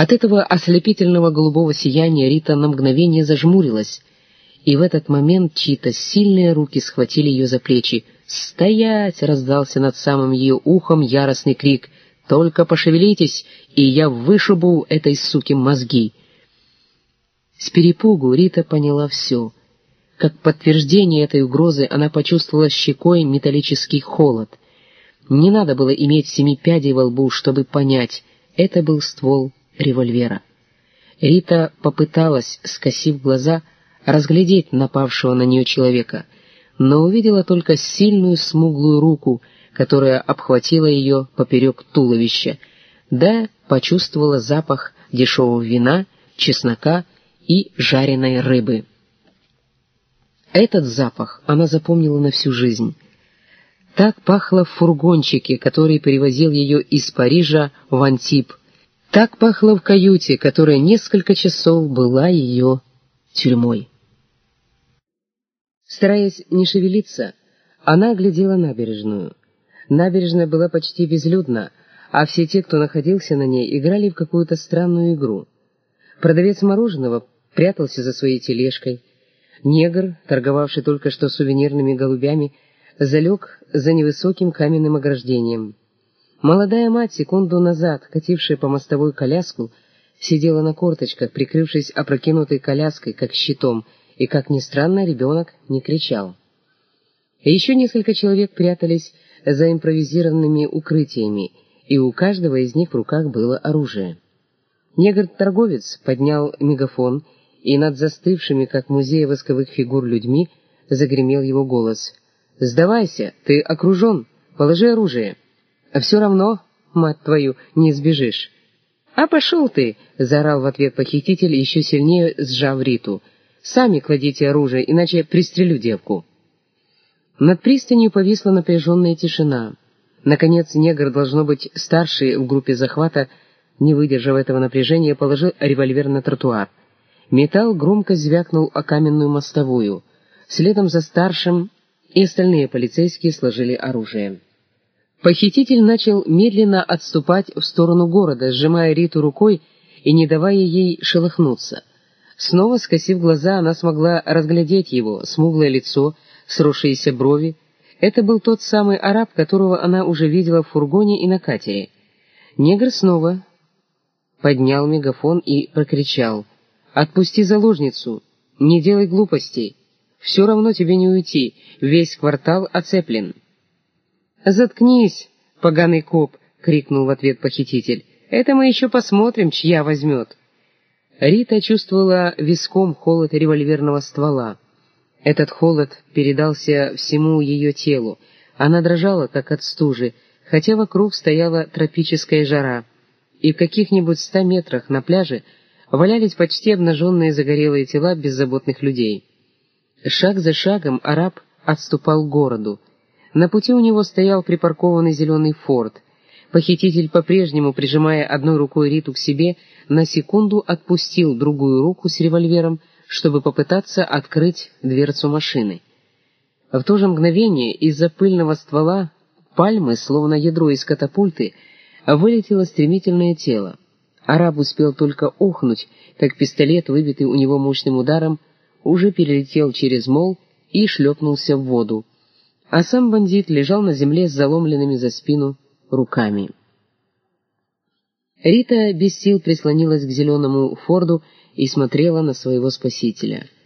От этого ослепительного голубого сияния Рита на мгновение зажмурилась, и в этот момент чьи-то сильные руки схватили ее за плечи. «Стоять!» — раздался над самым ее ухом яростный крик. «Только пошевелитесь, и я вышибу этой суки мозги!» С перепугу Рита поняла все. Как подтверждение этой угрозы она почувствовала щекой металлический холод. Не надо было иметь семи пядей во лбу, чтобы понять, это был ствол револьвера. Рита попыталась, скосив глаза, разглядеть напавшего на нее человека, но увидела только сильную смуглую руку, которая обхватила ее поперек туловища, да почувствовала запах дешевого вина, чеснока и жареной рыбы. Этот запах она запомнила на всю жизнь. Так пахло в фургончике, который перевозил ее из Парижа в Антип. Так пахло в каюте, которая несколько часов была ее тюрьмой. Стараясь не шевелиться, она оглядела набережную. Набережная была почти безлюдна, а все те, кто находился на ней, играли в какую-то странную игру. Продавец мороженого прятался за своей тележкой, Негр, торговавший только что сувенирными голубями, залег за невысоким каменным ограждением. Молодая мать, секунду назад, катившая по мостовой коляску, сидела на корточках, прикрывшись опрокинутой коляской, как щитом, и, как ни странно, ребенок не кричал. еще несколько человек прятались за импровизированными укрытиями, и у каждого из них в руках было оружие. Негр-торговец поднял мегафон и над застывшими, как музей восковых фигур людьми, загремел его голос. «Сдавайся, ты окружен, положи оружие. А все равно, мать твою, не сбежишь». «А пошел ты!» — заорал в ответ похититель, еще сильнее сжав Риту. «Сами кладите оружие, иначе пристрелю девку». Над пристанью повисла напряженная тишина. Наконец, негр, должно быть, старший в группе захвата, не выдержав этого напряжения, положил револьвер на тротуар. Металл громко звякнул о каменную мостовую. Следом за старшим и остальные полицейские сложили оружие. Похититель начал медленно отступать в сторону города, сжимая Риту рукой и не давая ей шелохнуться. Снова скосив глаза, она смогла разглядеть его, смуглое лицо, сросшиеся брови. Это был тот самый араб, которого она уже видела в фургоне и на катере. Негр снова поднял мегафон и прокричал — Отпусти заложницу, не делай глупостей. Все равно тебе не уйти, весь квартал оцеплен. «Заткнись, поганый коп!» — крикнул в ответ похититель. «Это мы еще посмотрим, чья возьмет». Рита чувствовала виском холод револьверного ствола. Этот холод передался всему ее телу. Она дрожала, как от стужи, хотя вокруг стояла тропическая жара. И в каких-нибудь ста метрах на пляже валялись почти обнаженные загорелые тела беззаботных людей. Шаг за шагом араб отступал к городу. На пути у него стоял припаркованный зеленый форт. Похититель, по-прежнему прижимая одной рукой Риту к себе, на секунду отпустил другую руку с револьвером, чтобы попытаться открыть дверцу машины. В то же мгновение из-за пыльного ствола пальмы, словно ядро из катапульты, вылетело стремительное тело. Араб успел только охнуть, как пистолет, выбитый у него мощным ударом, уже перелетел через мол и шлепнулся в воду, а сам бандит лежал на земле с заломленными за спину руками. Рита без сил прислонилась к зеленому форду и смотрела на своего спасителя —